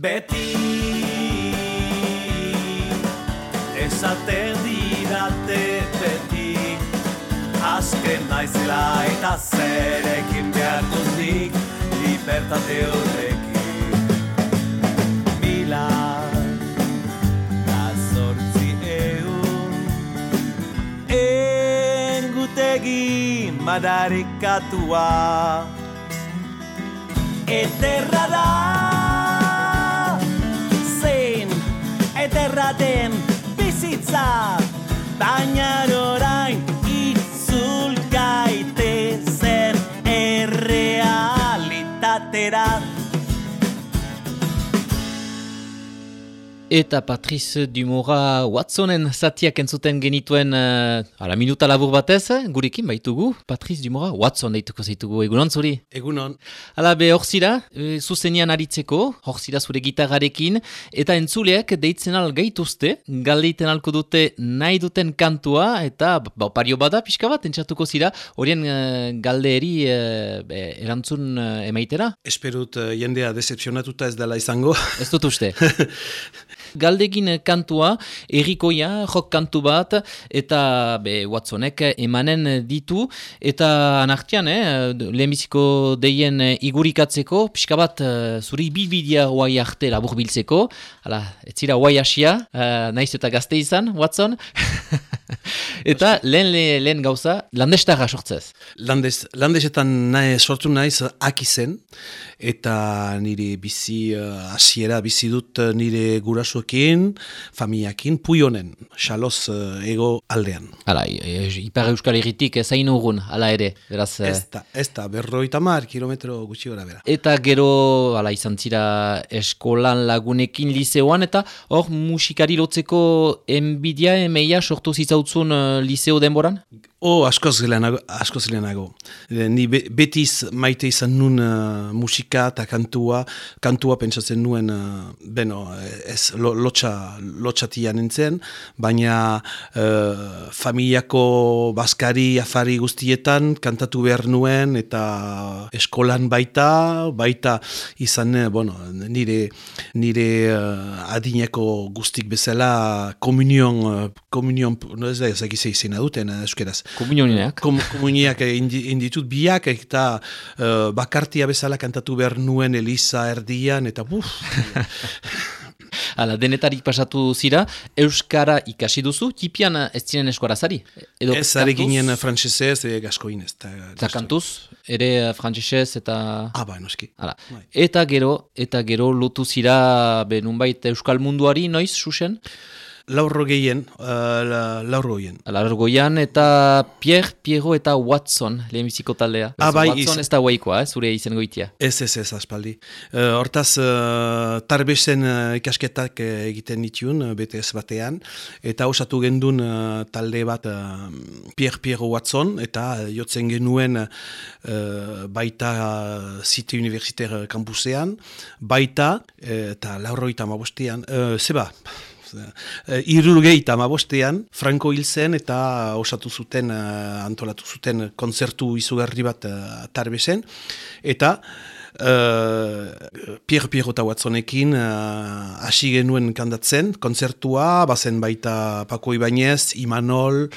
Beti Esaten didate beti Azken naizela eta zerekin behar duzik Libertate horrekin. Mila Azortzi egun Engutegi madarikatua. Eterra da Den bizitza Baina orain Itzul gaitezen Errealitatera Eta Patrice Dumora Watsonen zatiak entzuten genituen uh, ala minuta labur batez, gurekin baitugu, Patrice Dumora Watson deituko zaitugu, egunon zuri? Egunon. Hala be hor zira, e, zuzenian aritzeko, hor zira zure gitarrarekin, eta entzuleak deitzen al gaituzte, galdeiten alko dute nahi duten kantua, eta ba, pario bada pixka bat, entzatuko zira, horien uh, galdeeri uh, be, erantzun uh, emaitera? Esperut uh, jendea decepcionatuta ez dela izango. Ez dut uste. Galdegin kantua, errikoia, jok kantu bat, eta be, Watsonek emanen ditu, eta anartian, eh, lehenbiziko deien igurikatzeko, pixka bat uh, zuri bilbidea huai arte labur biltzeko, hala, ez zira huai asia, uh, naiz eta gazte izan, Watson, eta lehen, lehen, lehen gauza, landestara sortzez. Landes, landesetan nahi, sortu naiz aki zen, eta nire bizi uh, hasiera bizi dut uh, nire gurasuekin, familiakin, puionen, xaloz uh, ego aldean. Hala, e, Ipar Euskal Herritik zain urgun, hala ere, beraz... eh, Ez da, ez da, berroita mar kilometro gutxi gora bera. Eta gero, ala izan zira eskolan lagunekin liseoan, eta hor musikari lotzeko enbidia emeia sortu zitzautzun uh, liseo denboran? Oh, askoz lehenago, askoz lehenago. E, Ni be, betiz maite izan nun uh, musika eta kantua, kantua pentsatzen nuen, uh, beno, ez lo, lotxa, lotxatia nintzen, baina uh, familiako baskari afari guztietan kantatu behar nuen eta eskolan baita, baita izan, eh, bueno, nire, nire uh, adineko guztik bezala komunion, uh, komunion, no ez da, ez egize izena duten, euskeraz. Komunioniak. Kom, komuniak indi, inditut biak eta uh, bakartia bezala kantatu behar nuen Elisa erdian eta buf. Hala, denetarik pasatu zira, Euskara ikasi duzu, tipian ez ziren eskuarazari? Edo ez are ginen frantsesez e, gaskoinez. Eta, Eta kantuz, ere frantsesez eta... Ah, ba, noski. Hala. Bai. Eta gero, eta gero lotu zira, be, nunbait Euskal munduari, noiz, susen? Laurro gehien, uh, la- laurro gehien. Hala, Argoian, eta Pierre, Piero eta Watson, lehenbiziko taldea. Ah, bai, Watson iz- ez da guaikoa, eh, zure izen goitia. Ez, ez, ez, aspaldi. Uh, hortaz, uh, tarbesen uh, ikasketak uh, egiten ditun, uh, BTS batean, eta osatu gendun uh, talde bat uh, Pierre Piero Watson, eta uh, jotzen genuen uh, baita uh, City Universitaire kampusean, baita, eta laurroita mabostean, uh, zeba, Uh, Irurgeita amabostean, Franco hil zen eta osatu zuten, uh, antolatu zuten kontzertu izugarri bat uh, tarbesen. Eta uh, Pierre Piero eta Watsonekin hasi genuen kantatzen, kontzertua, bazen baita Paco Ibanez, Imanol,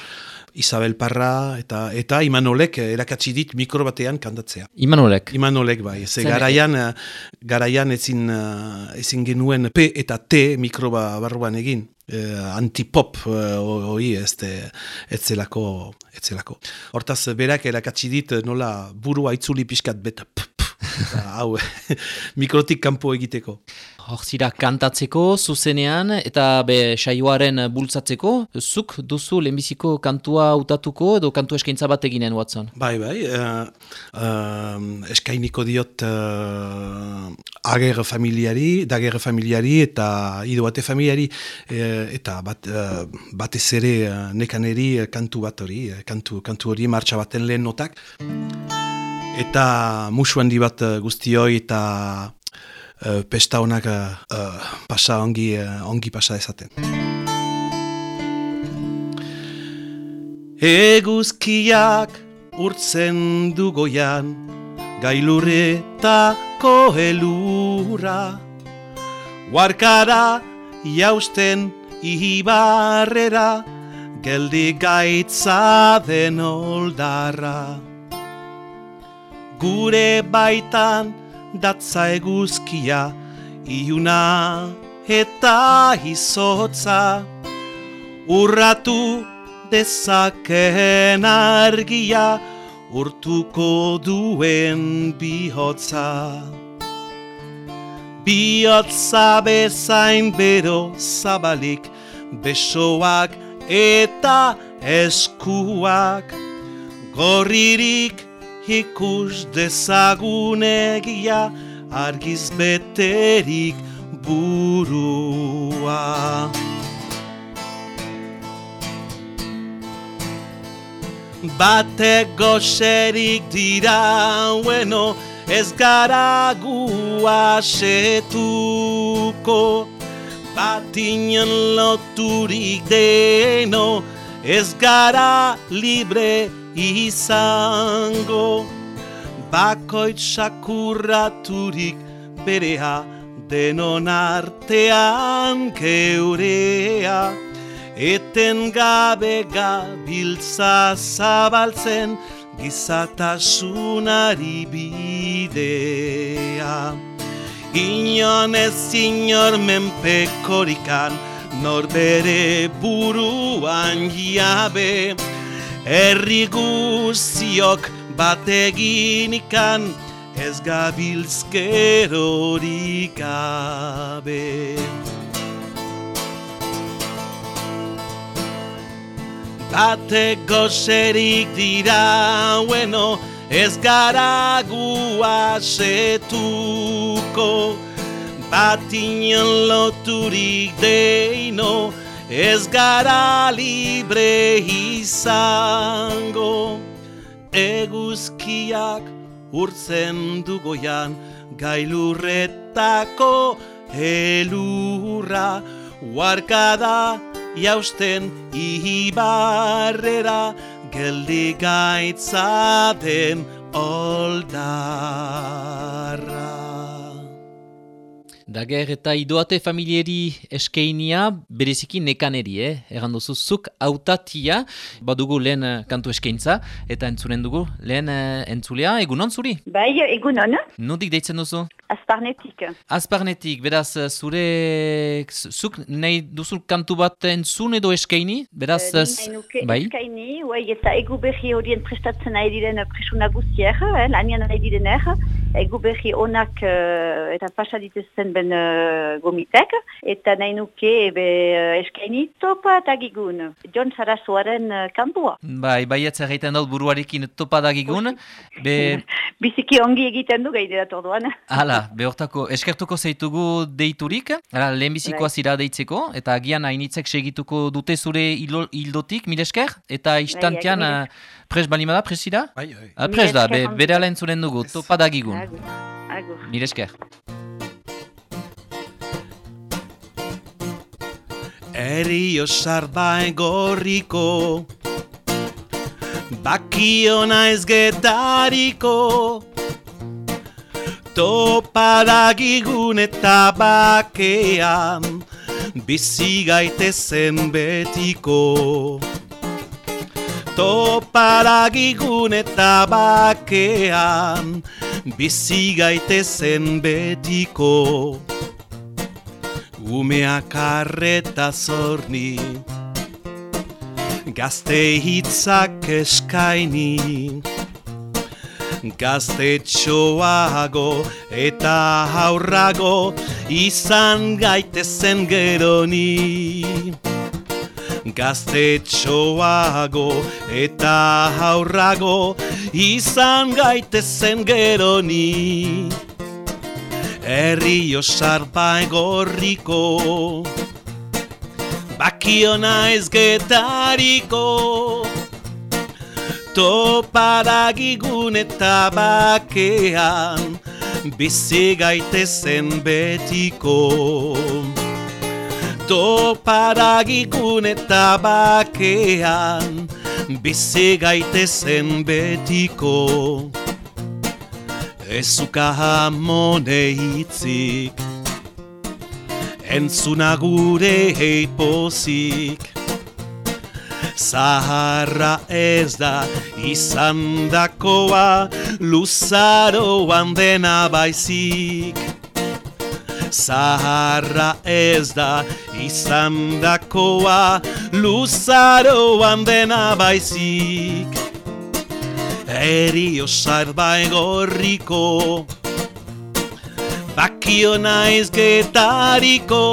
Isabel Parra, eta eta Imanolek erakatsi dit mikro batean kantatzea. Imanolek. Imanolek bai, ze garaian, eh, garaian ezin, eh, ezin genuen P eta T mikroba barruan egin. Eh, antipop eh, ez de, etzelako, etzelako. Hortaz berak erakatsi dit eh, nola burua itzuli pixkat beta p, hau mikrotik kanpo egiteko. Hor zira kantatzeko, zuzenean, eta be saioaren bultzatzeko, zuk duzu lehenbiziko kantua utatuko edo kantu eskaintza bat eginen, Watson? Bai, bai, uh, uh, eskainiko diot uh, ager familiari, dager familiari eta idoate familiari eh, eta bat, uh, batez ere uh, nekaneri kantu bat hori, kantu, kantu hori martxa baten lehen notak. Eta musu handi bat uh, guztioi eta uh, pesta honak uh, uh, pasa ongi, uh, ongi pasa ezaten. Eguzkiak urtzen du goian, gailurretako helura, Warkara jausten ibarrera, geldi gaitza den oldarra. Gure baitan datza eguzkia, iuna eta izotza. Urratu dezakeen argia, urtuko duen bihotza. Bihotza bezain bero zabalik, besoak eta eskuak. Gorririk ikus dezagunegia argiz beterik burua. Bate goxerik dira, bueno, ez gara gua setuko. Batinen loturik deno, ez gara libre izango. Bakoit sakurraturik berea, denon artean geurea eten gabe gabiltza zabaltzen gizatasunari bidea. Inon ez inor menpekorikan, nor bere buruan jabe, herri guziok bateginikan, ez gabiltzkerorik gabe. Bate gozerik dira, bueno, ez gara guazetuko. Batinen loturik deino, ez gara libre izango. Eguzkiak urtzen dugoian, gailurretako helurra, huarkada jausten ibarrera, geldi gaitza den oldarra. Dager eta idoate familieri eskeinia bereziki nekaneri, eh? Egan duzu, zuk autatia, badugu lehen eh, kantu eskaintza, eta entzuren dugu lehen uh, entzulea, egunon zuri? Bai, egunon, Nodik deitzen duzu? azparnetik. Azparnetik, beraz, eh, zure, zuk nahi duzu kantu bat entzun edo eskaini? Beraz, Eh, nahi nuke bai? eskaini, bai, eta egu berri horien prestatzen nahi diren presuna guztiak, eh, lanian nahi direner, egu berri onak eh, eta pasa dituzten ben eh, gomitek, eta nahi nuke ebe, eh, eskaini topa eta gigun, John Sarasoaren eh, kantua. Bai, baietz egiten dut buruarekin topadagigun, be, Biziki ongi egiten du gaidera orduan. hala, behortako, eskertuko zeitugu deiturik, hala, lehenbizikoa Bai. zira deitzeko, eta agian hainitzek segituko dute zure hildotik, mil esker, eta istantean, uh, pres balimada, presira? Bai, bai. Ah, pres da, be, bere ala entzuren dugu, topadagigun. Agur. Agur. Mil esker. Erio sarbae gorriko Bakio naiz getariko Topadagigun eta bakean Bizi gaitezen betiko Topadagigun eta bakean Bizi gaitezen betiko. Umeak arreta zorni Gazte hitzak eskaini. Gazte txoago eta haurrago Izan gaitezen geroni Gazte txoago eta haurrago Izan gaitezen geroni. Herri osarpa egorriko Bakio naiz getariko. Topadagigun eta bakean Bizi gaitezen betiko Topadagigun eta bakean Bizi gaitezen betiko Ezuka hamone hitzik entzuna gure heipozik. Zaharra ez da izan dakoa, luzaroan dena baizik. Zaharra ez da izan dakoa, luzaroan dena baizik. Eri osar baigorriko, bakio naiz getariko.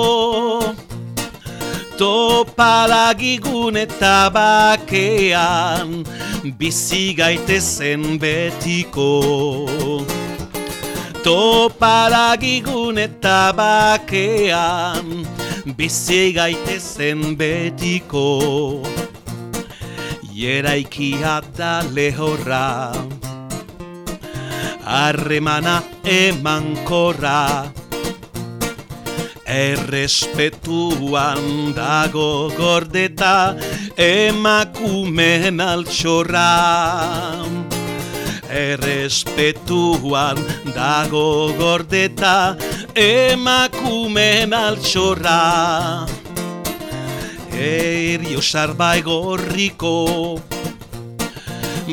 Topalagigun eta bakean, bizi gaitezen betiko. Topalagigun eta bakean, bizi gaitezen betiko. Jeraikia da lehorra, harremana emankorra. Errespetuan dago gordeta emakumen altxorra. Errespetuan dago gordeta emakumen altxorra. Erio sarbai gorriko,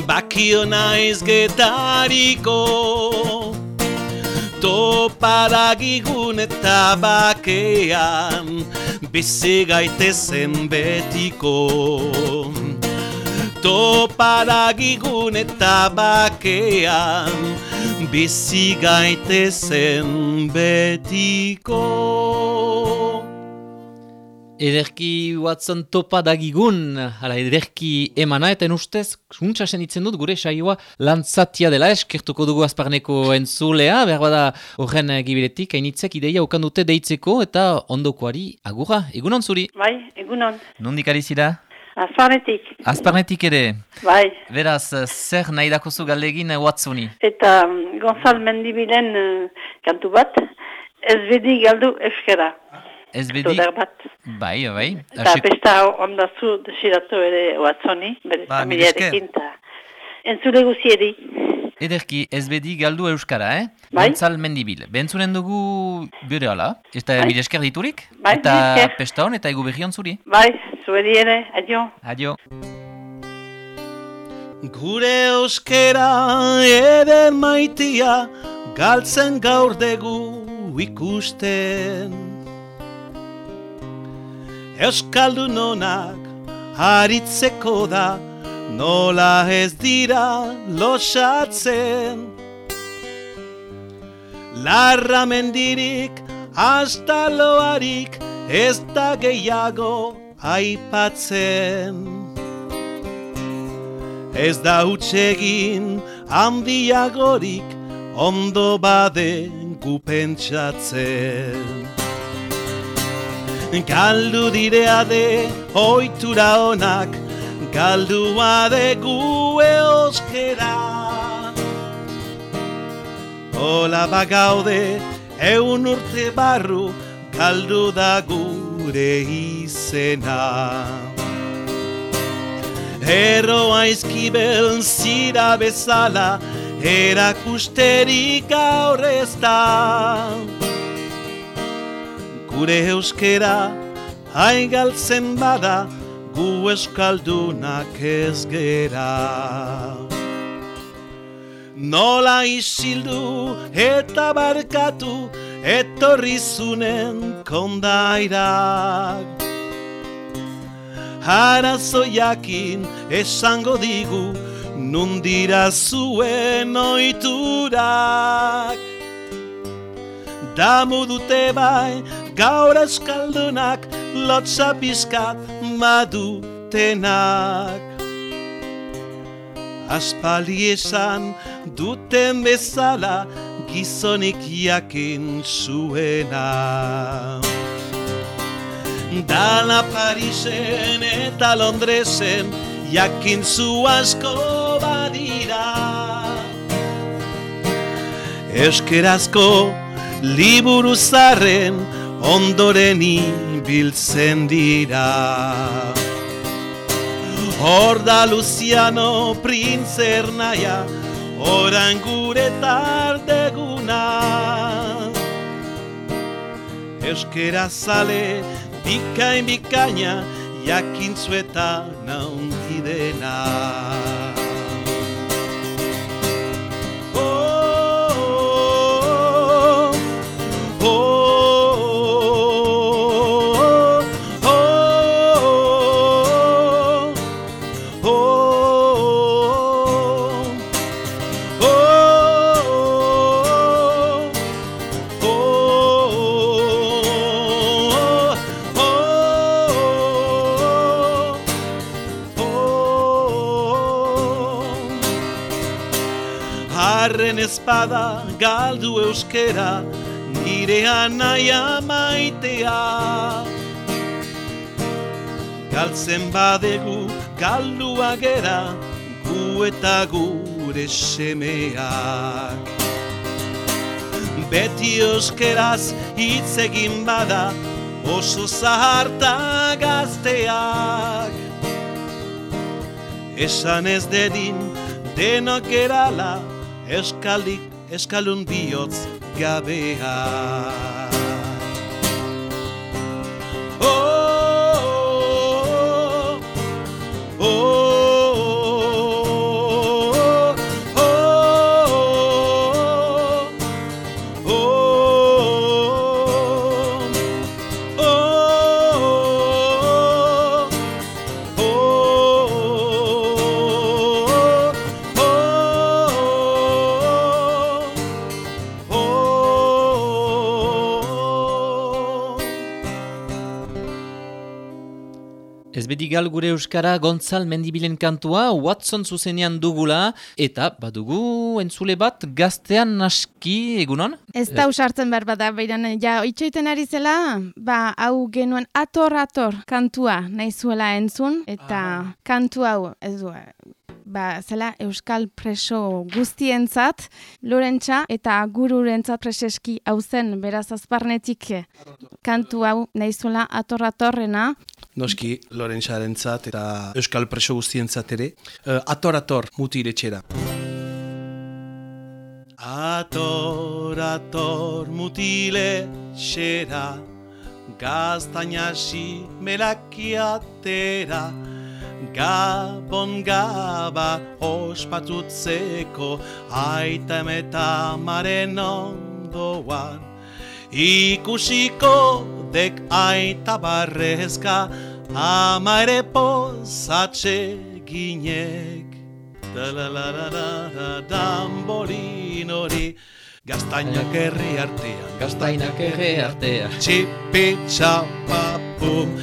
bakio naiz getariko. Toparagigun eta bakean, bizi gaitezen betiko. Toparagigun eta bakean, bizi gaitezen betiko. Ederki Watson topa dagigun, hala ederki emana, eta ustez, suntsa senitzen dut gure saioa lantzatia dela eskertuko dugu azparneko entzulea, behar bada horren gibiletik, hainitzek ideia ukan dute deitzeko eta ondokoari agurra, egunon zuri? Bai, egunon. Nondik ari zira? Azparnetik. Azparnetik ere, Bai. beraz, zer nahi dakozu galdegin Watsoni? Eta mm, Gonzal Mendibilen uh, kantu bat, ez bedi galdu euskera. Ez bedi, bat. bai, bai, Eta Hasik- besta ondazu desiratu ere Watsoni, bere Ba, familiarekin. ta Entzule guzieri. Ederki, ez bedi galdu euskara, eh? Bai. Gontzal mendibil. Bentzunen dugu bere ala, eta Bai. mire esker diturik? Bai, eta pesta hon, eta egu behion zuri. Bai, zueri ere, adio. Adio. Gure euskera eden maitia galtzen gaur dugu ikusten. Euskaldun honak haritzeko da nola ez dira losatzen. Larra mendirik hasta loarik ez da gehiago aipatzen. Ez da utxegin handiagorik ondo baden gupentsatzen. Galdu direa de oitura honak, galdua de gu euskera. Ola bagaude eun urte barru, galdu da gure izena. Ero aizkibel zira bezala, erakusterik gaur ez da. Gure euskera haigaltzen bada, gu euskaldunak ez gera. Nola isildu eta barkatu, etorrizunen kondairak. Arazoiakin esango digu nundira zuen oiturak. Damu dute bai gaur eskaldunak lotza pizkat madutenak. Aspaldi esan duten bezala gizonik jakin zuena. Dala Parisen eta Londresen jakin zu asko badira. Euskerazko liburu zarren ondoren ibiltzen dira. Hor da Luciano printzer naia, oran gure tardeguna. euskera zale, bikain bikaina, jakintzueta naundi Harren espada galdu euskera, nire anaia maitea. Galtzen badegu galdua gera, gu eta gure semeak. Beti euskeraz hitz egin bada, oso zaharta gazteak. Esan ez dedin denok gerala, eskalik eskalun bihotz gabea. Oh, oh, oh, bedigal gure euskara Gontzal Mendibilen kantua Watson zuzenean dugula eta badugu entzule bat gaztean naski egunon? Ez da usartzen behar bada, bairan, ja, itxoiten ari zela, ba, hau genuen ator-ator kantua nahi zuela entzun, eta kantu hau, ez du, ba, zela euskal preso guztientzat, lorentza eta gururentzat preseski hau zen, beraz azparnetik kantu hau nahi zuela Noski, Lorentzaren eta Euskal Preso guztientzat ere. Uh, ator, ator, muti. Ator, ator, mutile xera, gaztainasi melakiatera, gabon gaba ospatutzeko, aita emeta maren ondoan, ikusiko dek aita barrezka, ama ere pozatxe ginek. Da-la-la-la-la-la, dambolin hori, gaztainak herri artean, Gaztainak ere artea. Txipi txapapum,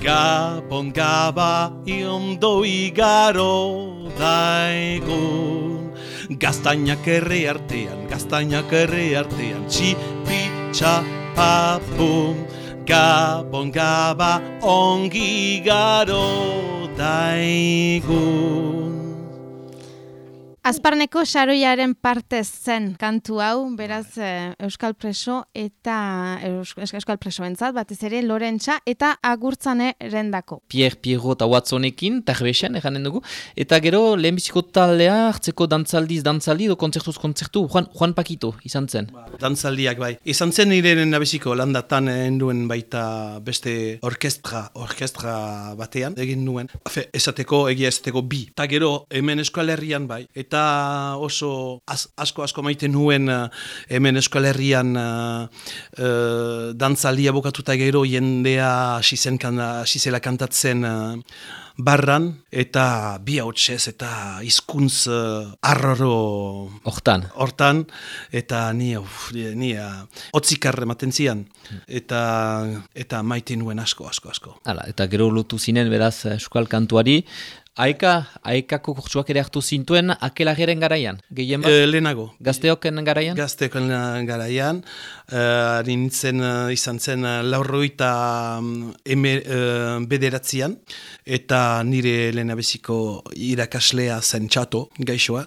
gabon gaba iondo igaro daigun. Gaztainak herri artean, gaztainak herri artean, txipi txapapum, gabon gaba ongi igaro daigun. Azparneko saroiaren partez zen kantu hau, beraz eh, Euskal Preso eta Eus- Euskal Presoentzat, batez ere Lorentza eta Agurtzane rendako. Pierre Pierrot eta Watsonekin, tarbexen, eranen dugu. Eta gero, lehenbiziko taldea, hartzeko dantzaldiz dantzaldi, do kontzertuz kontzertu, Juan, Juan Pakito izan zen. Dantzaldiak bai. Izan zen nire nabeziko landatan enduen baita beste orkestra, orkestra batean egin nuen. Fe, esateko, egia esateko bi. Ta gero hemen Euskal Herrian bai. Eta oso az- asko asko maite nuen eh, hemen Euskal Herrian uh, uh, dantzaldia bukatuta gero jendea hasi zen kan, hasi zela kantatzen eh, barran eta bi hautsez eta hizkuntz uh, arroro Hortan. hortan, eta ni, uf, ni uh, otzikar ematen zian, eta, eta maite nuen asko, asko, asko. Hala, eta gero lotu zinen beraz Euskal kantuari. Aika, aekako kurtsuak ere hartu zintuen akelageren garaian, gehien bat? E, lehenago, Gazteoken garaian? gaztekoen garaian, uh, nintzen uh, izan zen uh, laurroita um, eme, uh, bederatzean, eta nire lehenabeziko irakaslea zen txato, gaixoa,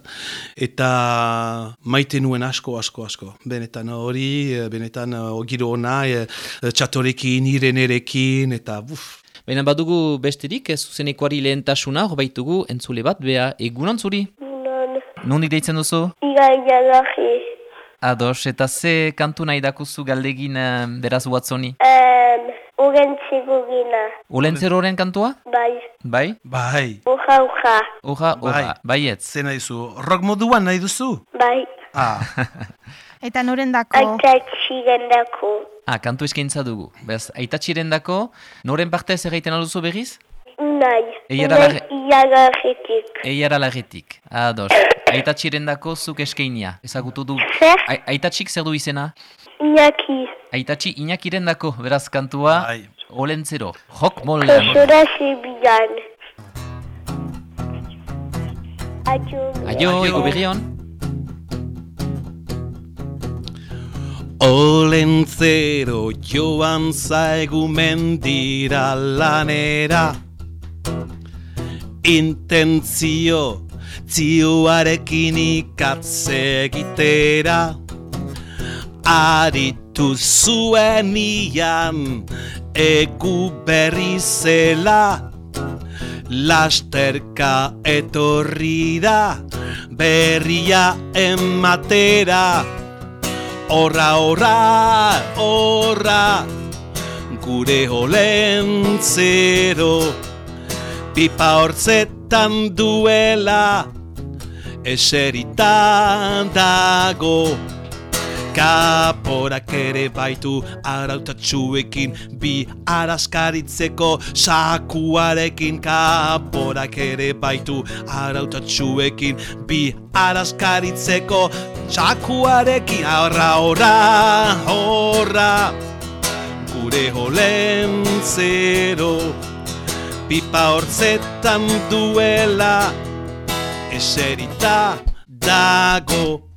eta maite nuen asko, asko, asko. Benetan hori, eh, benetan uh, giro ona, eh, txatorekin, irenerekin, eta buf, Baina badugu besterik, ez zuzenekoari lehentasuna, hor baitugu entzule bat, bea egunon zuri? Non, Nondi deitzen duzu? igai jalaji. Ados, eta ze kantu nahi dakuzu galdegin eh, beraz Watsoni? Um, Urentziko gina. Olentzeroren kantua? Bai. Bai? Bai, uja. Oja, Bai. oja, baietz. ze nahi duzu? Rock moduan nahi duzu? Bai. Ah, Eta noren dako? Aita txigendako. Ah, kantu eskaintza dugu. Beraz, aitatxiren dako, noren partez egiten alduzu berriz? Unai. Eiara Unai iagarretik. Eiara lagetik. Ados. Aitatxiren dako zuk eskainia. Ezagutu du. Zer? Ai- Aitatxik zer du izena? Iñaki. Aitatxi inakiren dako, beraz kantua, bai. olentzero. Jok mol. Kosora zibian. Adio. Aio, Aio. ego berrion. Olentzero joan zaigu mendira lanera. Intentzio zioarekin ikatze egitera Aritu zuen ian egu berri zela. Lasterka etorri da berria ematera Horra, horra, horra, gure olentzero Pipa hortzetan duela, eseritan dago. Kaporak ere baitu arautatxuekin Bi araskaritzeko sakuarekin. Kaporak ere baitu arautatxuekin Bi araskaritzeko sakuarekin Horra, horra, horra Gure olentzero Pipa hortzetan duela. Eserita dago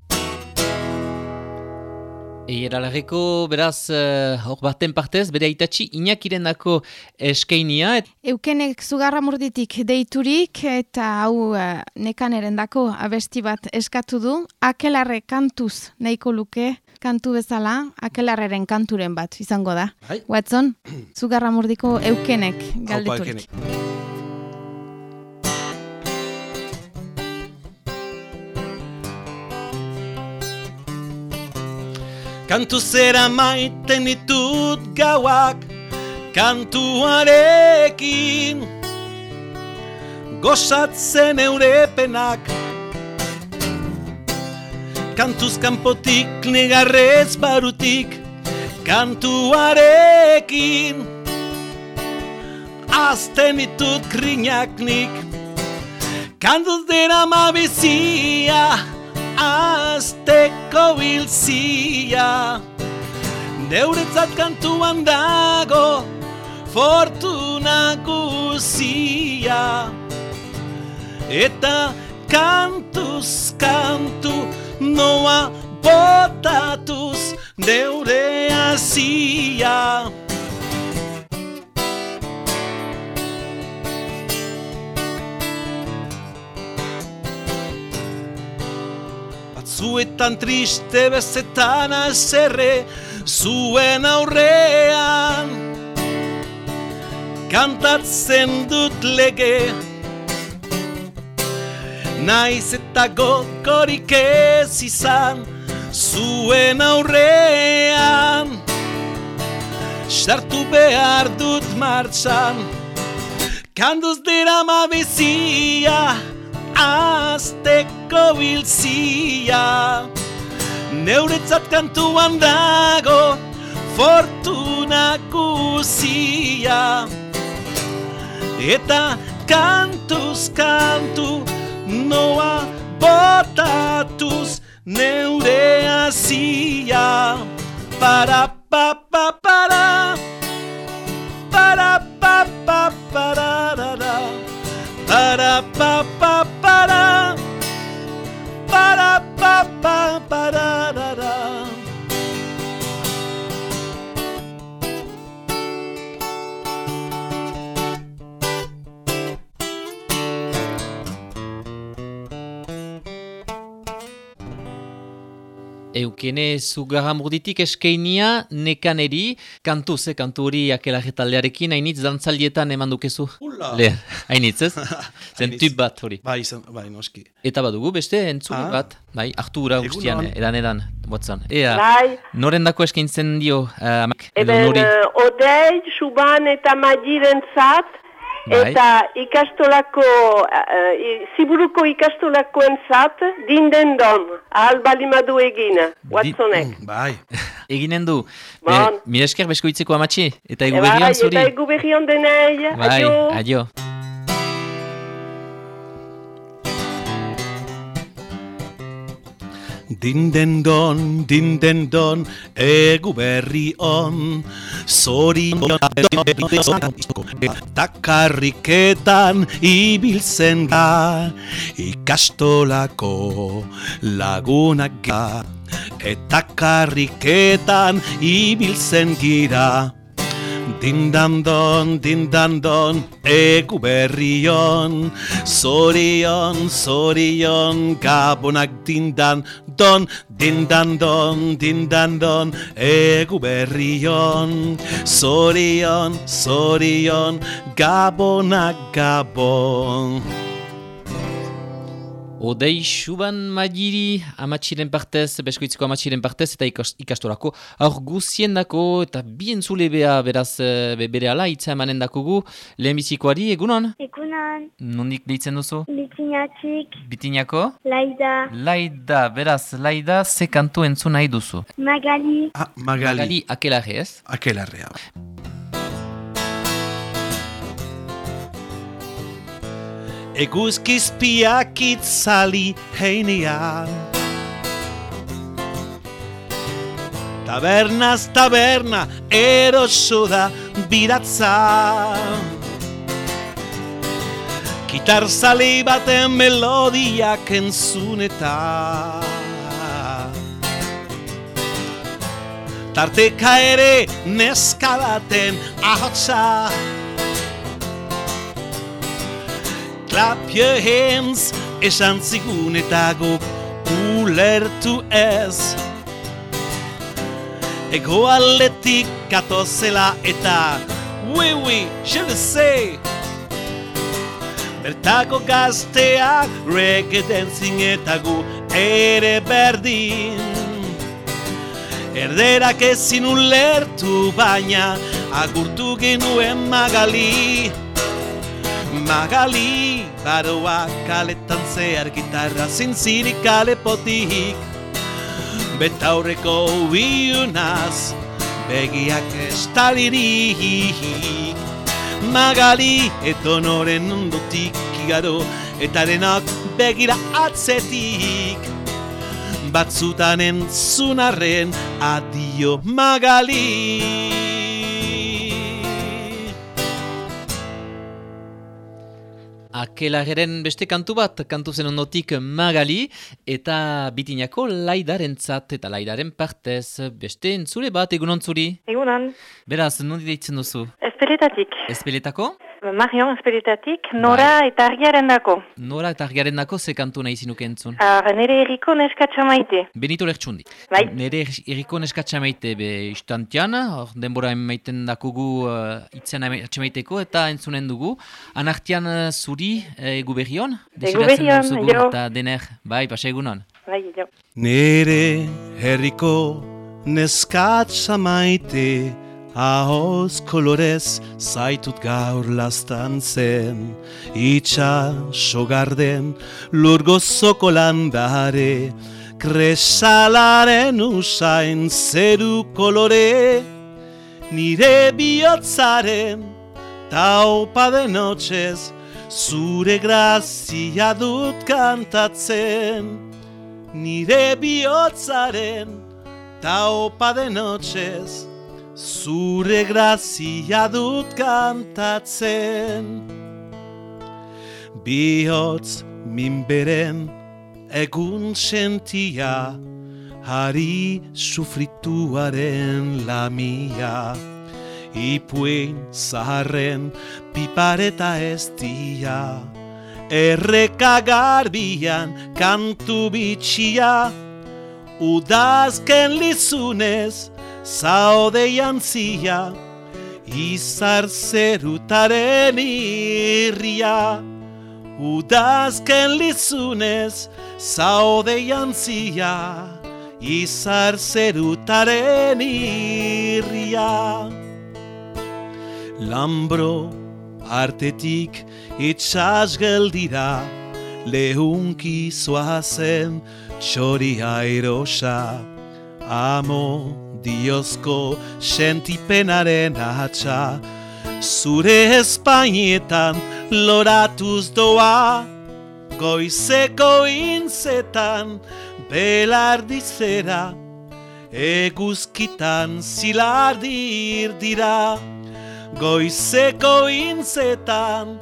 Eiera larreko, beraz, eh, hor baten partez, bere aitatxi inakiren dako eskainia. Et, Eukenek zugarra murditik deiturik eta hau uh, nekaneren dako abesti bat eskatu du. Akelarre kantuz nahiko luke kantu bezala, akelarreren kanturen bat izango da. Bai. Watson, zugarra murdiko eukenek galdeturik. Eukenek. Kantu zera maiten ditut gauak Kantuarekin. Gozatzen eurepenak Kantuz kanpotik negarrez barutik Kantuarekin. Azten ditut krinak nik Kantuz dira mabizia Azteko bilzia Neuretzat kantuan dago Fortuna guzia. Eta kantuz kantu Noa botatuz Neure azia Batzuetan triste bezetan azerre Zuen aurrean. Kantatzen dut lege Naiz eta gokorik ez izan Zuen aurrean. Sartu behar dut martxan Kanduz dira mabizia Azteko bilzia Neuretzat kantuan dago Fortuna guzia. Eta kantuz kantu Noa botatuz Neure azia Para pa pa para. Para pa pa para da da Para pa pa para. Para pa pa para da da eukene zugarramurditik eskeinia nekaneri, kantu, ze kantu hori akelarre taldearekin, hainitz dantzaldietan eman dukezu? Ula! Lehen, hainitz ez? Zen tub bat hori. Bai, izan, bai, noski. Eta badugu beste entzule Ah. bat, bai, hartu ura guztian, edan edan, Watson. Ea, Bai, norendako eskaintzen dio, uh, amak, edo eben nori? uh, Odei, Suban eta Madiren zat, Bai. eta ikastolako, uh, ziburuko ikastolakoen zat, dinden don, ahal balimadu egin, Watsonek. Mm, bai. Eginen du, Bon. mire esker beskoitzeko amatxi, eta E egu bai, berrian zuri. eta egu berrion denei, Bai, adio. adio. Dindendon, dindendon, egu berri on, takarriketan ibiltzen da, ikastolako lagunak ga, eta karriketan ibiltzen gira. Dindandon, dindandon, egu berrion, zorion, zorion, gabonak dindan, don, dindandon, dindandon, egu berrion, zorion, zorion, gabonak gabon. Odei suban magiri amatxiren partez, beskoitzeko amatxiren partez, eta ikas, ikastorako aur guzien dako, eta bien zule beha beraz eh, be, bere ala, itza emanen dakugu, lehenbizikoari, egunon? Egunon, Nondik deitzen duzu? bitinatik, Bitinako? laida, Laida, beraz, Laida, ze kantu entzun nahi duzu? magali, Ah, magali, Gali akelarre ez? akelarrea. Eguzkizpiak itzali heinean Tabernaz taberna eroso da biratza. Gitar zali baten melodiak entzun eta Tarteka ere neska baten ahotsa Clap your hands esan zigun eta guk ulertu ez. Ego aldetik katozela eta Oui, oui, je le sais. Bertako gazteak reggae dancing eta gu ere berdin. Erderak ezin ulertu baina agurtu genuen magali Magali, baroa kaletan zehar gitarra zintzirik kalepotik Betaurreko biunaz, begiak estalirik. Magali, eto noren ondotik igaro, eta denak begira atzetik. Batzutan entzunarren, adio Magali Akelarren beste kantu bat, kantu zen ondotik Magali, eta bitinako laidarentzat eta laidaren partez, beste entzule bat egunon zuri. Egunon, Beraz, nondi deitzen duzu? espeletatik. Ezpeletako? Marion espeletatik, nora eta argiaren dako. Nora eta argiaren dako ze kantu nahi zinuke entzun? Ar, nire erriko neskatsa maite. Benito Lertxundi. Bai. Nere erriko neskatsa maite be istantian, hor denbora emaiten dakugu uh, itzen atxemaiteko eta entzunen dugu. Anartian uh, zuri egu berrion? Desiratzen berrion, jo. Eta dener, bai, pasa egunon. Bai, jo. Nere herriko neskatsa maite Ahoz kolorez zaitut gaur lastan zen Itxa sogarden lurgozoko landare Kresalaren usain zeru kolore. Nire bihotzaren taupa de noches Zure grazia dut kantatzen. Nire bihotzaren taupa de noches Zure grazia dut kantatzen. Bihotz minberen egun sentia Hari sufrituaren lamia. Ipuin zaharren pipareta ez dia Erreka garbian kantu bitxia. Udazken lizunez, zaude jantzia, izar zerutaren irria. Udazken lizunez, zaude jantzia, izar zerutaren irria. Lambro artetik itxas geldira, lehunki zoazen txoria erosa. Amo diozko sentipenaren atxa, zure espainetan loratuz doa, goizeko intzetan belardizera, eguzkitan zilardir dira. Goizeko intzetan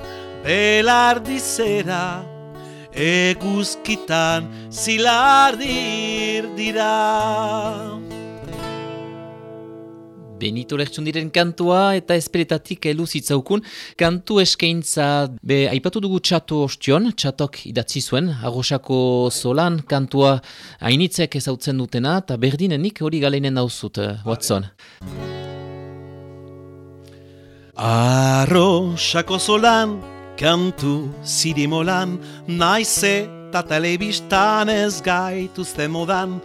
belardizera, eguzkitan zilardir dira. Benito Lertxundiren kantua eta esperetatik elu zitzaukun. Kantu eskaintza, be, aipatu dugu txato ostion, txatok idatzi zuen, agosako solan kantua hainitzek ezautzen dutena, eta berdinenik hori galeinen dauzut, uh, Watson. Arrosako zolan, kantu zirimolan, naize eta telebistan ez gaituzte modan,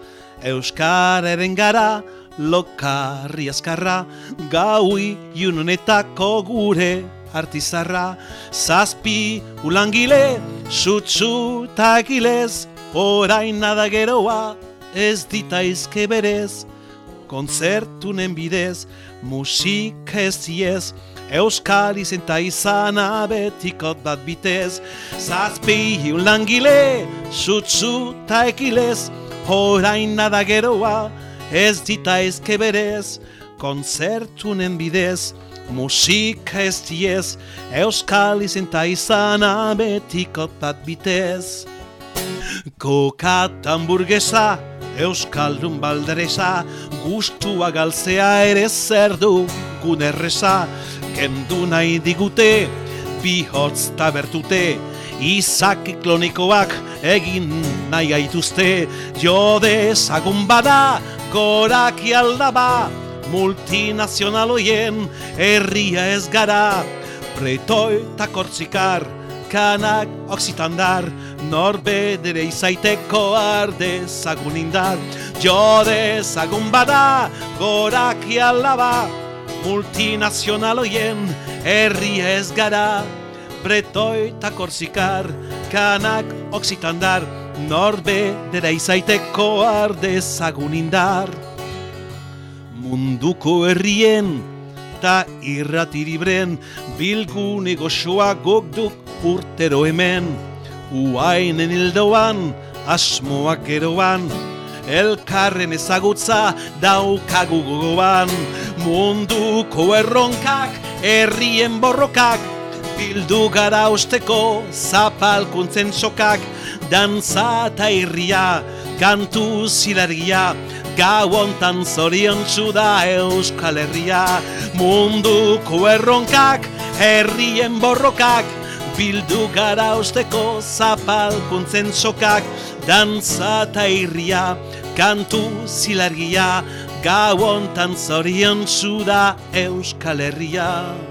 Euskararen gara, lokarri azkarra, gaui junonetako gure artizarra, zazpi ulangile, sutsu eta egilez, orain nada geroa, ez dita izke berez, kontzertunen bidez, musika ez diez, Euskal izenta izana betikot bat bitez, zazpi ulangile, sutsu eta egilez, orain nada geroa, ez dita ezke berez, konzertunen bidez, musika ez diez, euskal izenta izana betikot bat bitez. Kokat hamburguesa, euskaldun balderesa, gustua galtzea ere zer du gunerresa, kendu nahi digute, bihotz tabertute, izak klonikoak egin nahi aituzte, jode zagun bada, goraki aldaba, multinazionaloien herria ez gara, pretoi eta kortzikar, kanak oksitandar, norbedere izaiteko arde zagun indar, jode zagun bada, goraki aldaba, multinazionaloien herria ez gara, Bretoi eta korsikar, kanak oksitandar, norbe dera izaiteko ardezagun indar. Munduko herrien ta irratiribren, bilgune goxoa gogduk urtero hemen. Uainen hildoan, asmoak eroan, elkarren ezagutza daukagu gogoan. Munduko erronkak, herrien borrokak, bildu gara usteko zapalkuntzen sokak, dantza eta irria, kantu zilargia, gau ontan zorion da Euskal Herria, munduko erronkak, herrien borrokak, bildu gara usteko zapalkuntzen sokak, dantza eta irria, kantu zilargia, gau ontan zorion da Euskal Herria.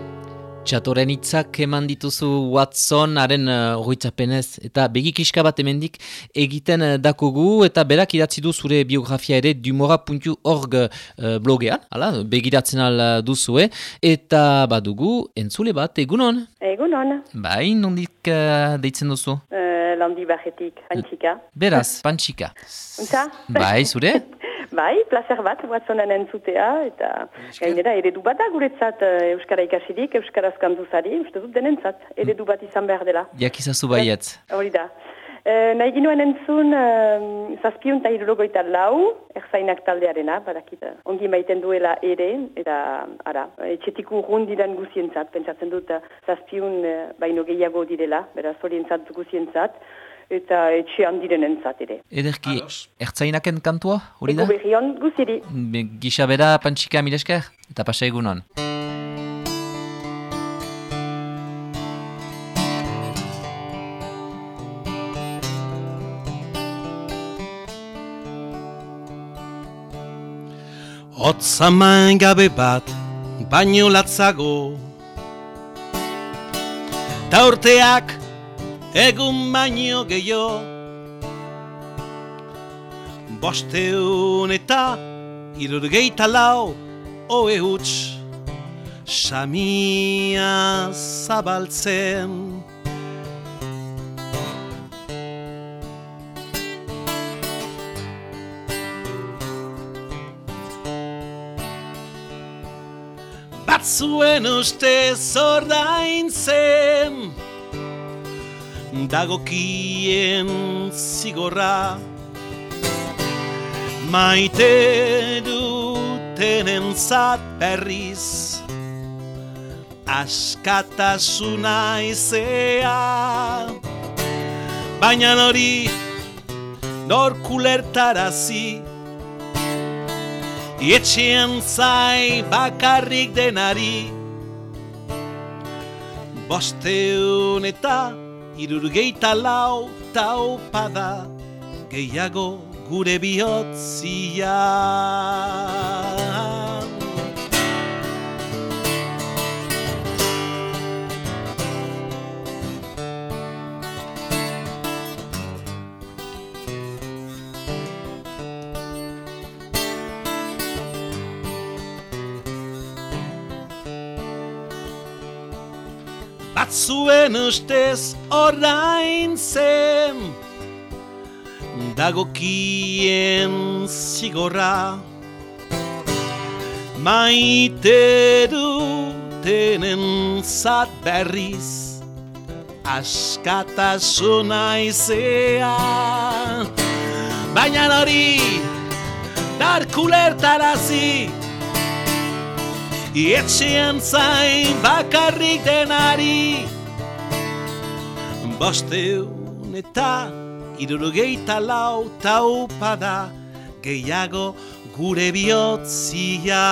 Txatoren hitzak eman dituzu Watson, haren uh, horitzapenez, eta begikiska bat emendik egiten uh, dakogu, eta berak idatzi du zure biografia ere dumora.org uh, blogean, hala, begiratzen al duzue, eta badugu entzule bat, egunon? Egunon, Bai, nondik uh, deitzen duzu? uh, landi bajetik, antxika. Beraz, pantxika. Unta? Bai, zure? Bai, placer bat, Watsonen entzutea, eta gainera eredu bat da guretzat eh, Euskara ikasirik, Euskaraz kantuzari, uste dut denentzat, eredu bat izan behar dela. Jakizazu baietz. Hori da. E, nahi ginoen entzun, um, zazpiun eta hirurogoita lau, erzainak taldearena, badakit, eh, ongi maiten duela ere, eta, ara, etxetik urrun guzientzat, pentsatzen dut, eh, zazpiun eh, baino gehiago direla, beraz, horientzat guzientzat, eta etxe handiren entzat ere. Ederki, ertzainaken kantua, hori da? Ego berrion guziri. Be- Gisa bera, pantxika, milesker, eta pasa egunon. Otzaman gabe bat, baino latzago Ta urteak egun baino gehiago Bosteun eta irurgeita lau Oe huts Samia zabaltzen. Batzuen uste zordain zen Dagokien zigorra. Maite duten entzat berriz Askatasuna izea. Baina nori nor kulertarazi Etxean zai bakarrik denari. Bosteun eta irurgeita lau taupada Gehiago gure bihotzia Batzuen ustez orain zen. Dagokien zigorra Maite dutenen zat berriz Askatasuna izea. Baina hori darkulertarazi Etxean zain bakarrik denari. Bosteun eta irurogeita lau taupada Gehiago gure bihotzia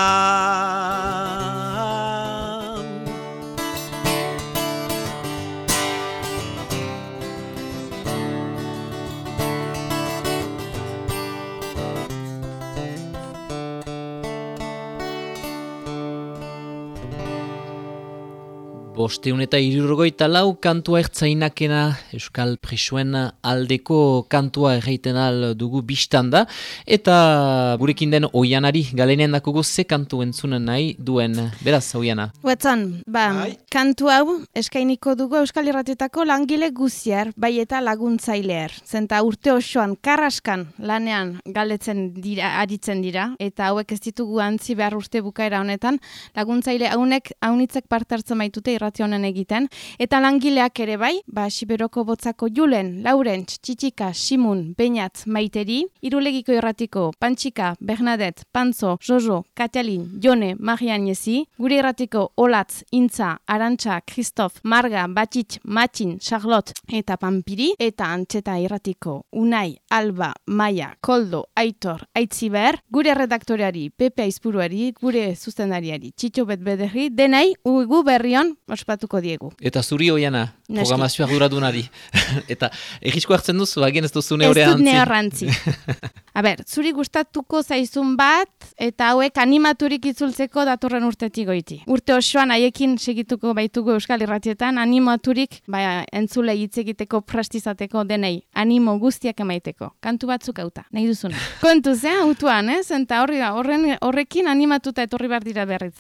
Bosteun eta irurgoita lau kantua ertzainakena Euskal Presuen aldeko kantua erraiten al dugu biztan da eta gurekin den oianari galenean dakugu ze kantu entzunen nahi duen, beraz oiana. Watson, ba, Bai. kantu hau eskainiko dugu Euskal Irratietako langile guziar, bai eta laguntzaileer. Zenta urte osoan karraskan lanean galdetzen dira, aritzen dira, eta hauek ez ditugu antzi behar urte bukaera honetan, laguntzaile haunek haunitzek parte hartzen baitute honen egiten, eta langileak ere bai, ba, Siberoko botzako Julen, Laurentz, Txitxika, Simun, Beñat, Maiteri, Irulegiko irratiko, Pantxika, Bernadette, Pantzo, Jojo, Katalin, Jone, Marian Jesi, gure irratiko Olatz, Intza, Arantxa, Kristof, Marga, Batxitx, Matxin, Charlotte eta Pampiri, eta Antxeta irratiko Unai, Alba, Maia, Koldo, Aitor, Aitziber, gure redaktoreari, Pepe Aizpuruari, gure zuzendariari, Txitxo Betbederri, denai, ugu berrion, ospatuko diegu. Eta zuri oiana, Noski. programazioa arduradunari. eta egisko hartzen duzu, agen ez duzu Ez neure dut antzi. neorrantzi. A ber, zuri gustatuko zaizun bat, eta hauek animaturik itzultzeko datorren urtetik goiti. Urte osoan haiekin segituko baitugu Euskal Irratietan, animaturik, ba, entzule hitz egiteko prestizateko denei, animo guztiak emaiteko. Kantu batzuk hauta, nahi duzuna. Kontu ze, autuan, ez? Eta horri, horren, horrekin animatuta etorri behar dira berriz.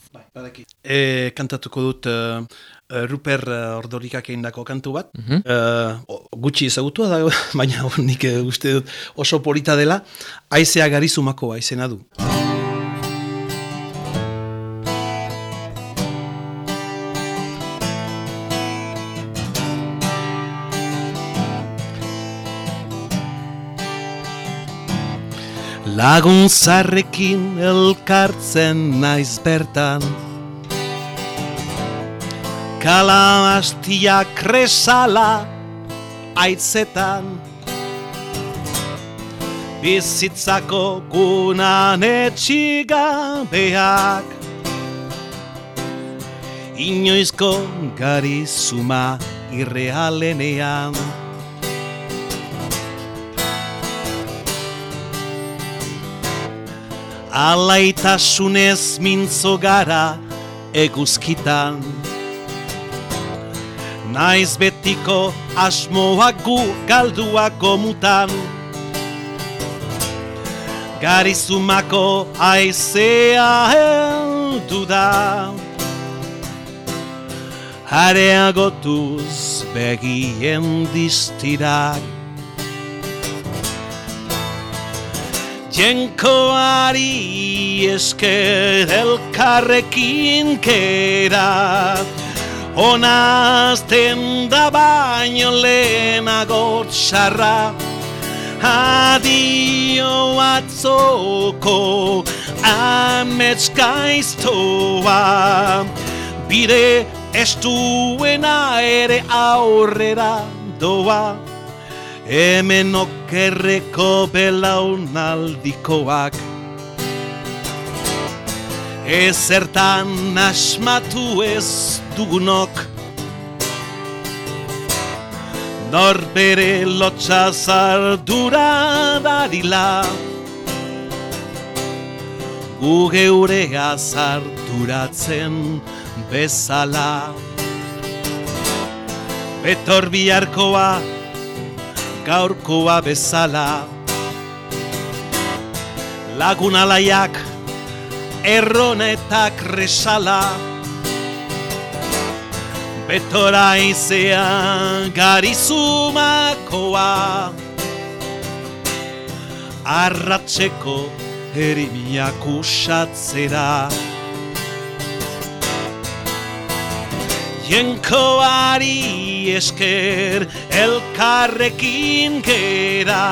E, kantatuko dut uh, Ruper uh, Ordorikak egindako kantu bat. Mhm. Uh, o- gutxi ezagutua da, baina nik uh, uste dut oso polita dela. Aizea garizumakoa izena du. Laguntzarrekin elkartzen naiz bertan Kala hastia kresala aitzetan. Bizitzako gunan etxigabeak inoizko garizuma irrealenean. Alaitasunez mintzo gara eguzkitan Naiz betiko asmoak gu galduak gomutan Garizumako aizea heldu da. Areagotuz begien distirak Jenkoari esker elkarrekin kera Honazten da baino lehenago txarra. Adio atzoko amets gaiztoa. Bide estuena ere aurrera doa. Hemen okerreko belaunaldikoak Ezertan asmatu ez dugunok. Norbere lotxa zardura dadila Gu geurea zarduratzen bezala. Betor biharkoa gaurkoa bezala. Lagun alaiak erronetak resala Betora izea garizumakoa. Arratxeko erimiak usatzera. Jenkoari esker elkarrekin gera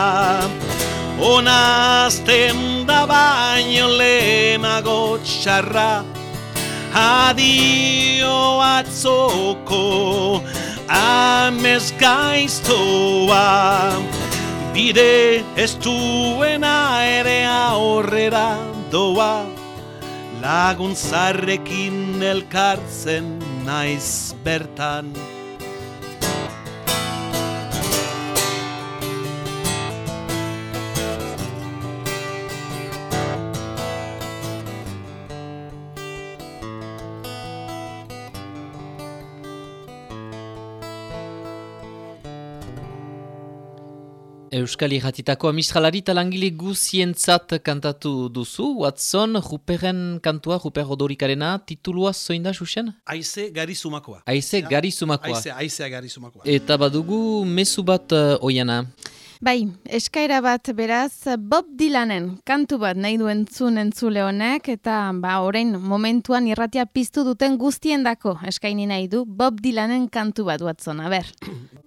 Onazten da baino lehenago txarra Adio atzoko amez gaiztoa. Bide ez duena ere aurrera doa. Laguntzarrekin elkartzen naiz bertan Euskal Irratitako amistralari talangile guzientzat kantatu duzu. Watson, Ruperen kantua, Ruper Odorikarena, titulua zoin da, Xuxen? Aize garizumakoa. Aize garizumakoa. Aize, aizea garizumakoa. Eta badugu mezu bat uh, oiana. Bai, eskaera bat beraz Bob Dylanen kantu bat nahi duen zun entzule honek eta ba orain momentuan irratia piztu duten guztiendako eskaini nahi du Bob Dylanen kantu bat Watson, a ber.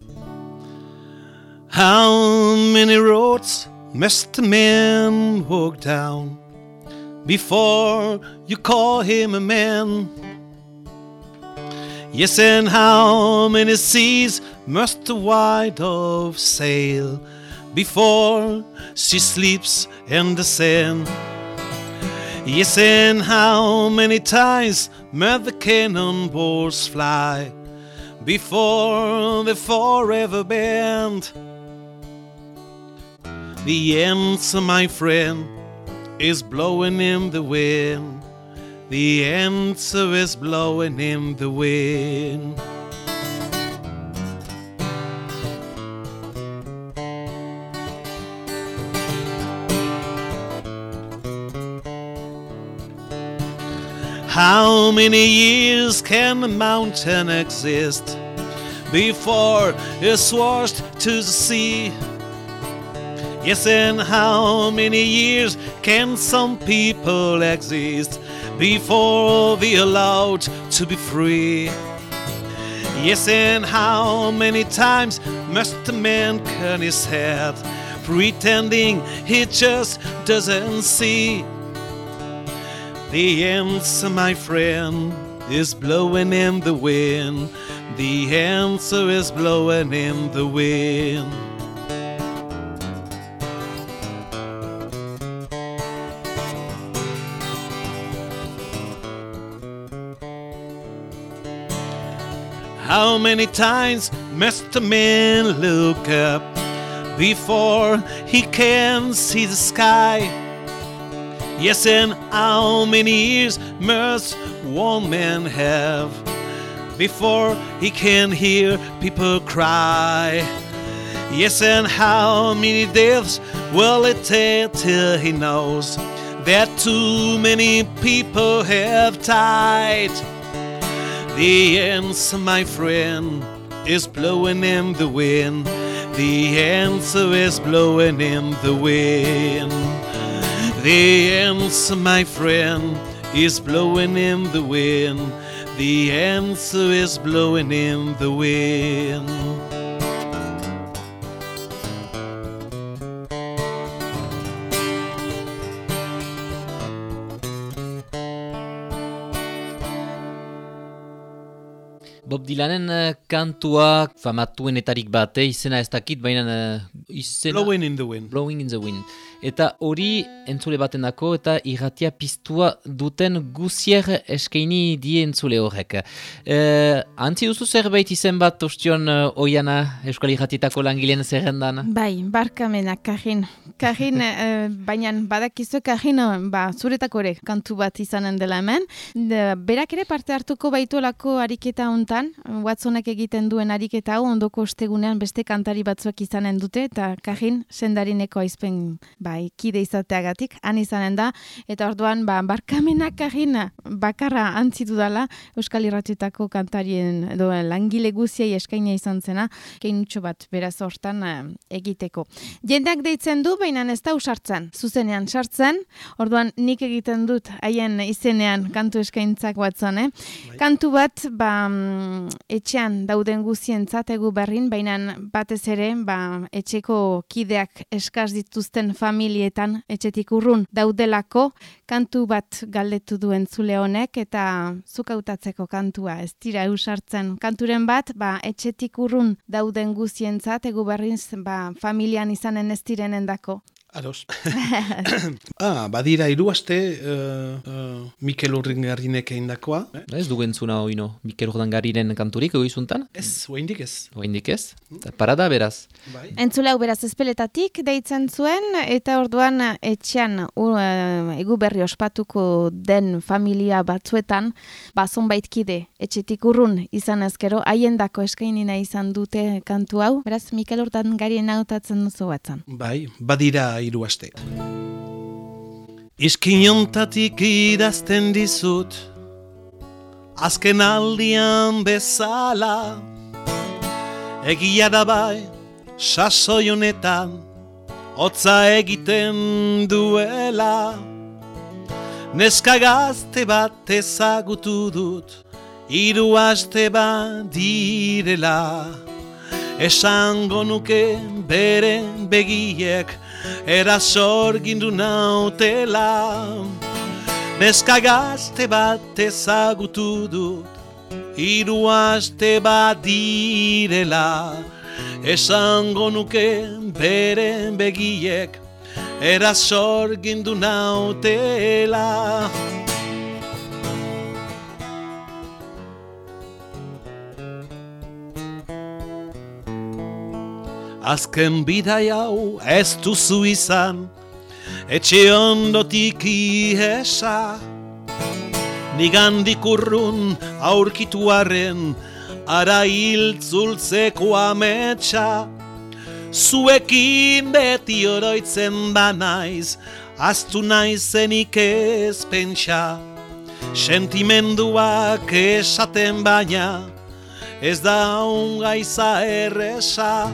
How many roads must a man walk down before you call him a man? Yes, and how many seas must the white dove sail before she sleeps in the sand? Yes, and how many times must the cannonballs fly before they forever bend? The answer, my friend, is blowing in the wind. The answer is blowing in the wind. How many years can a mountain exist before it's washed to the sea? Yes, and how many years can some people exist before they're allowed to be free? Yes, and how many times must a man turn his head, pretending he just doesn't see? The answer, my friend, is blowing in the wind. The answer is blowing in the wind. How many times must a man look up before he can see the sky? Yes, and how many years must one man have before he can hear people cry? Yes, and how many deaths will it take till he knows that too many people have died? The answer, my friend, is blowing in the wind. The answer is blowing in the wind. The answer, my friend, is blowing in the wind. The answer is blowing in the wind. Dylanen eh, kantua famatuenetarik bat, eh, izena ez dakit, baina eh, izena... Blowing in the wind. Blowing in the wind. Eta hori entzule baten dako eta irratia piztua duten guzier eskaini die entzule horrek. E, antzi duzu zerbait izen bat ostion uh, oiana Euskal Irratietako langileen zerrendan? Bai, barkamena, Karin. Karin, e, baina badakizu Karin, ba, zuretako ere kantu bat izanen dela hemen. De, berak ere parte hartuko baituelako ariketa hontan, Watsonek egiten duen ariketa hau ondoko ostegunean beste kantari batzuak izanen dute, eta Karin sendarineko aizpen bai, kide izateagatik, han izanen da, eta orduan, ba, barkamenak Karin bakarra antzitu dala Euskal Irratitako kantarien edo langile guziei eskaina izan zena, keinutxo bat beraz hortan eh, egiteko. Jendeak deitzen du, baina ez da usartzen, zuzenean sartzen, orduan nik egiten dut haien izenean kantu eskaintzak batzan, eh? Kantu bat, ba, mm, etxean dauden guzientzat egu berrin, baina batez ere, ba, etxeko kideak eskaz dituzten familietan etxetik urrun daudelako kantu bat galdetu duen zule honek eta zuk hautatzeko kantua ez dira eusartzen kanturen bat ba etxetik urrun dauden guzientzat egu berriz ba familian izanen ez direnendako Ados. ah, badira hiru aste uh, uh, Mikel Urringarrinek eindakoa. Eh? Ez dugen zuna oino Mikel Urringarriren kanturik egoizuntan? Ez, oindik ez. Oindik ez? Hmm? Parada beraz. Bai. Entzule hau beraz ezpeletatik deitzen zuen eta orduan etxean uh, egu berri ospatuko den familia batzuetan ba kide etxetik urrun izan ezkero haiendako eskainina izan dute kantu hau. Beraz Mikel Urringarrien hautatzen duzu batzan. Bai, badira hiru aste. Iskinontatik idazten dizut Azken aldian bezala. Egia da bai Sasoi honetan Otza egiten duela. Neska gazte bat ezagutu dut Hiru aste direla. Esango nuke bere begiek Era sorgindu nautela. Neska gazte bat ezagutu dut. Hiru aste bat direla Esango nuke bere begiek. Era sorgindu nautela Azken bidai hau ez duzu izan. Etxe ondotik ihesa Nigandik urrun aurkituaren Ara hiltzultzeko ametsa. Zuekin beti oroitzen da naiz Aztu naizenik ez pentsa. Sentimenduak esaten baina Ez da ungaiza erresa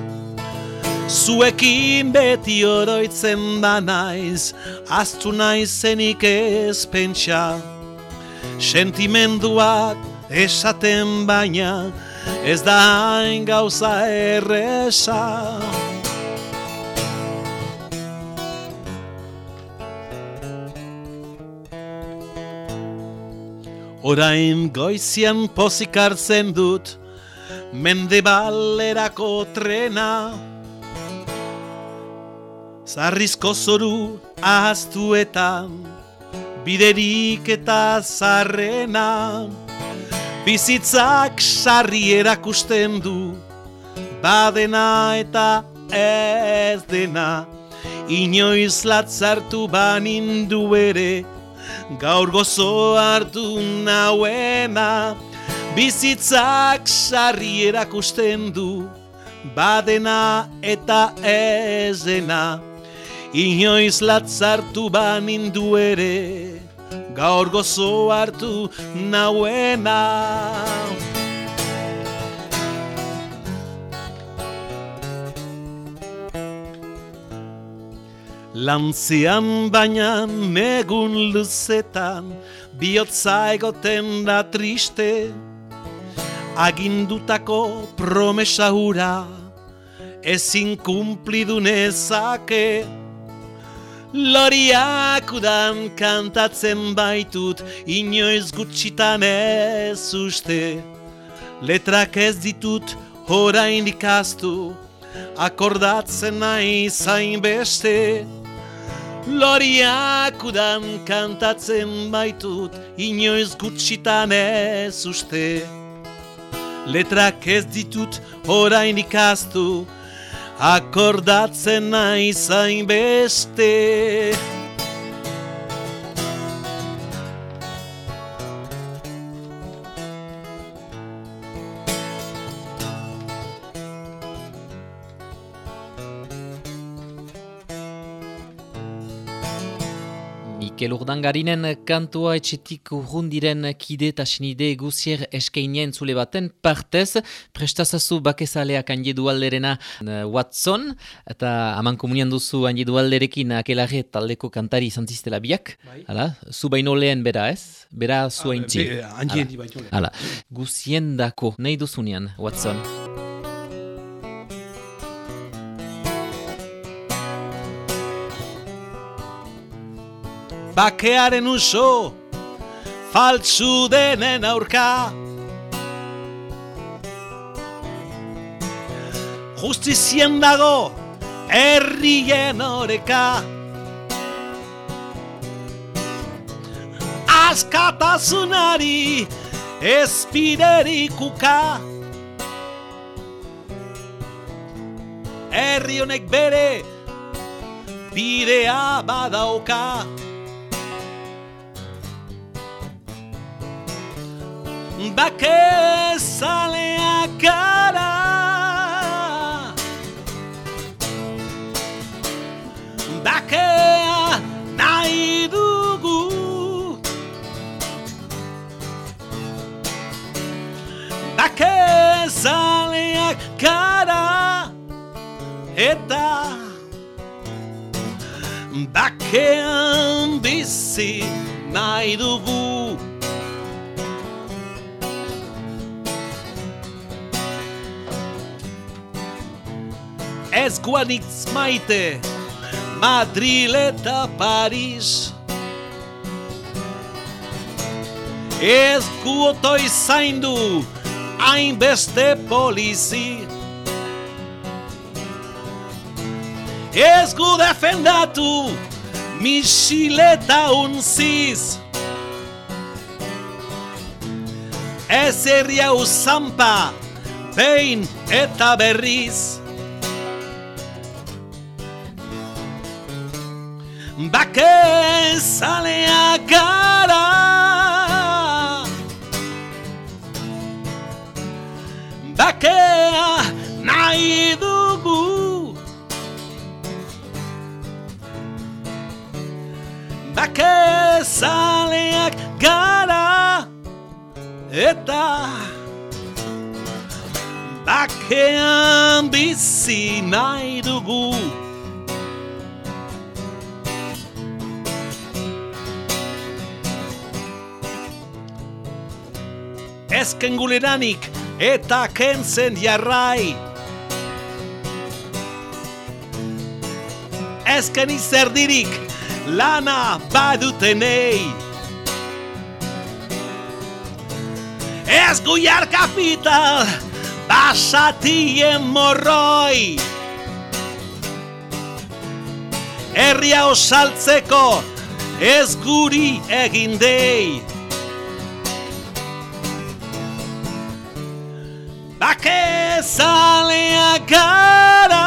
Zuekin beti oroitzen da naiz, aztu naizenik ez pentsa. Sentimenduak esaten baina, ez da hain gauza erresa. Orain goizian pozik hartzen dut, mende balerako trena, Zarrizko zoru ahaztuetan, biderik eta zarrena. Bizitzak sarri erakusten du Badena eta ez dena. Inoiz latzartu banindu ere Gaur gozo hartu nauena. Bizitzak sarri erakusten du Badena eta ez dena Inoiz latzartu banindu ere Gaur gozo hartu nauena. Lantzian baina negun luzetan Biotza egoten da triste. Agindutako promesa hura Ezin kumplidu nezake Loriak udan kantatzen baitut Inoiz gutxitan ez uste. Letrak ez ditut horain ikastu Akordatzen nahi zain beste. Loriak udan kantatzen baitut Inoiz gutxitan ez uste. Letrak ez ditut orain ikastu Akordatzen nahi zain beste Mikel Urdangarinen kantua etxetik urrundiren kide eta sinide guzier eskeinien zule baten partez, prestazazu bakezaleak handi dualderena uh, Watson, eta haman komunian duzu handi dualderekin akelare taldeko kantari izan ziztela biak, Bai. Hala, zu baino lehen bera ez? Bera zu Ah, haintzi. be- baino lehen. Guzien dako, nahi duzunean, Watson. Bakearen uso Faltsu denen aurka. Justizien dago Herrien oreka. Askatasunari Ezpiderik uka. Herri honek bere Bidea badauka Bakezaleak gara Bakea nahi dugu. Bakezaleak gara Eta. Bakean bizi nahi dugu Ez guanitz maite. Madril eta Paris Ez guotoi zaindu Hainbeste polizi. Ez gu defendatu. Misileta unziz. Ez herri hau zampa Behin eta berriz Bakezalea gara Bakea nahi dugu Bakezaleak gara Eta Bakean bizi nahi dugu ezken guleranik eta kentzen jarrai. Ezken izerdirik lana badutenei. Ez guiar kapital basatien morroi. Herria osaltzeko ez guri egin dei. Bake zaleak gara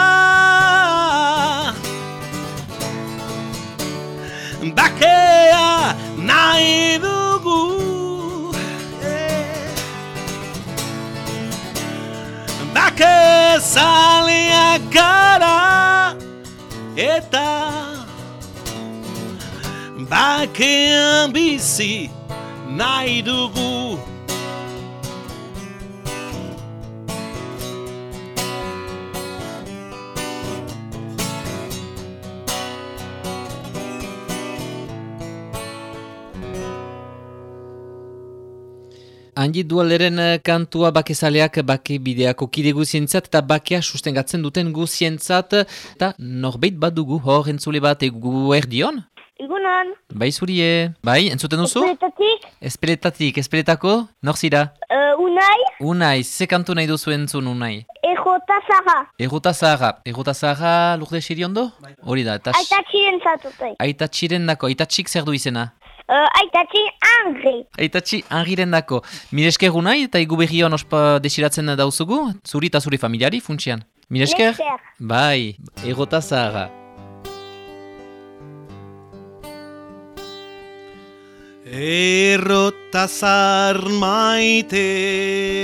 Bakea nahi dugu eh. Bake zaleak gara Eta Bakean bizi nahi dugu Andi dualeren eh, kantua bakezaleak bake bideako kide guzientzat eta bakea sustengatzen duten guzientzat eta norbeit bat dugu hor entzule bat egu erdion? Egunon. Bai zurie, bai, entzuten duzu? Espeletatik. Espeletatik, espeletako, nor zira? Uh, unai. Unai, ze kantu nahi duzu entzun unai? Ejota zara. Errota zaharra, errota zaharra lurde xiriondo? Hori da, eta... Aita txiren zatutai. Aitatxiren dako, aitatxik zer du izena? Uh, aita txin angre. Aitatxi angiren dako. Miresker unai eta igu berrion ospa desiratzen dauzugu? Zuri eta zuri familiari funtsian. Miresker? Bai, errota zaharra. Errotazar maitea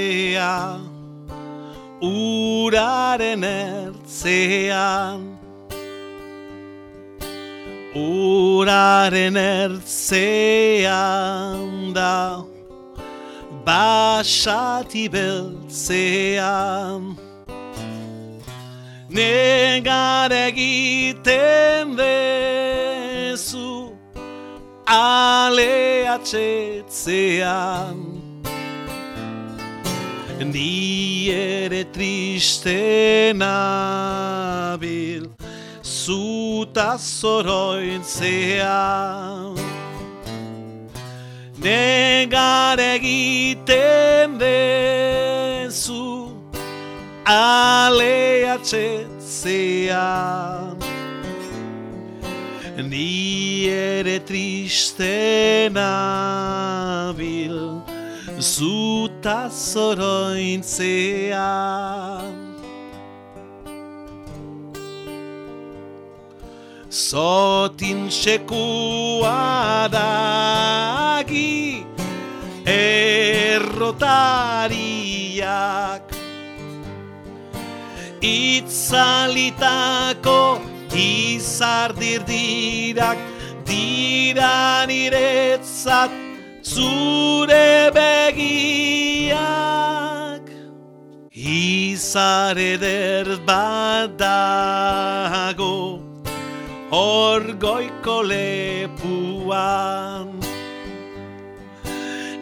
Uraren ertzean Uraren ertzean da Basati beltzean. Negar egiten dezu ale atxetzean Ni ere triste nabil Zuta zorointzean Negar egiten dezu Ale atxetzean Ni ere triste nabil Zuta zorointzean Zotin sekua dagi Errotariak. Itzalitako izardirdirak Dira niretzat zure begiak. Izar eder bat dago Hor goiko lepuan.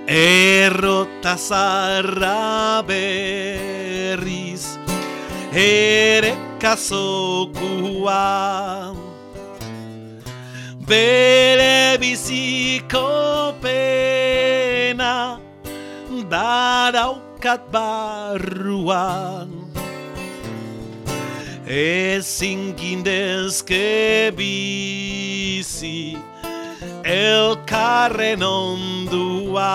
Errota zarra berriz Ere kazokuan Bere biziko pena Daraukat barruan Ezin gindezke bizi Elkarren onduan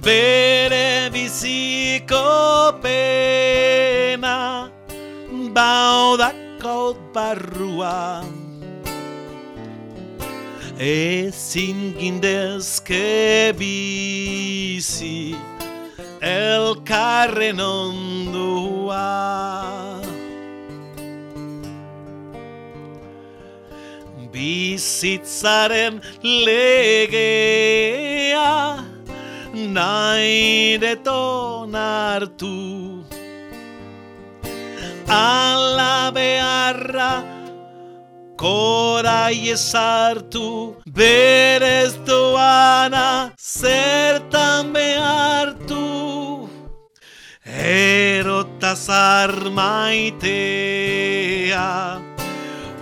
Bere biziko pena Baudakot barruan Ezin gindezke bizi elkarren ondua. Bizitzaren legea nahi deton hartu. Ala beharra korai ezartu, berez doana zertan behartu. Erotazar maitea,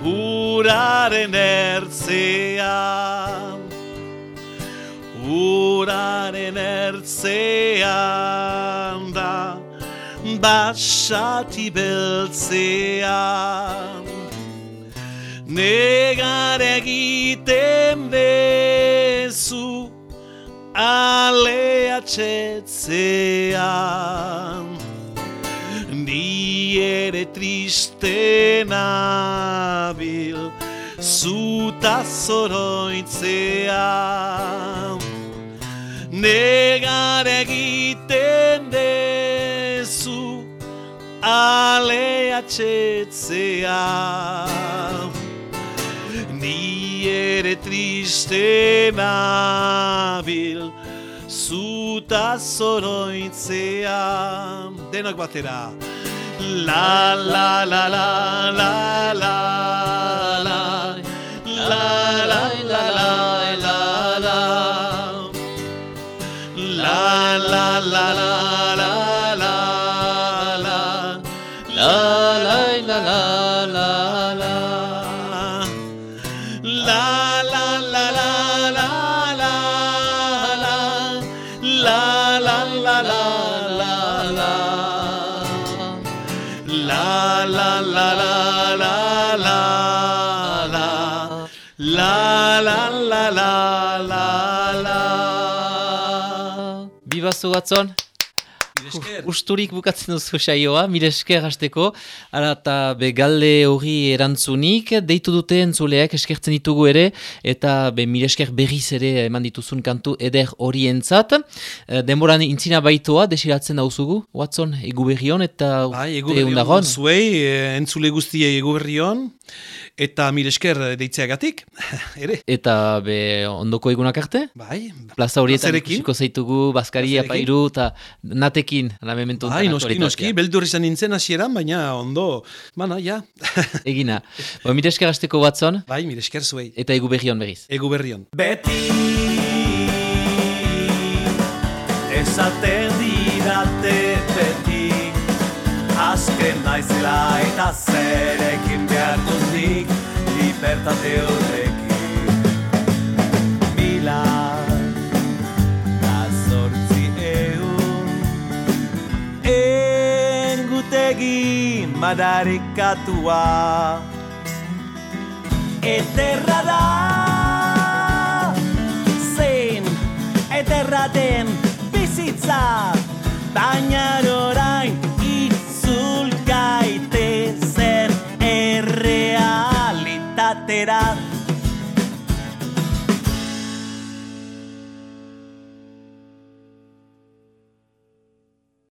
uraren ertzea. Uraren ertzean da, basati beltzean. Negar egiten dezu aleatxetzean Ni ere triste nabil Zuta zoroitzean Negar egiten dezu aleatxetzean Ni ere triste batera La la la la la la la La la la la la la La la la la la la la La la la la la la La Bibazu batzon? Usturik bukatzen duzu saioa, mire esker hasteko, ara eta begalde hori erantzunik, deitu dute entzuleak eskertzen ditugu ere, eta be mire esker berriz ere eman dituzun kantu eder horientzat. Eh, Denboran intzina baitoa, desiratzen dauzugu, Watson, egu berrion eta Bai, egu berri undagon. on zuei, eh, entzule guztiei egu berri on, eta mire esker deitzeagatik, ere. Eta be ondoko egunak arte? Bai, Plaza horietan ikusiko zaitugu, Baskari. Apairu eta natekin, la memento bai, noski, noski, beldur izan nintzen hasieran, baina ondo, bana, ja. Egina. Bo, mire esker hasteko Watson, bai, mire esker zuei, eta egu berrion berriz. egu berri on. Beti esaten didate beti Azken naizela eta zerekin behar duznik libertate horrekin madarikatua. Eterra da Zein Eterra den bizitza Baina orain Itzul gaite zen Errealitatera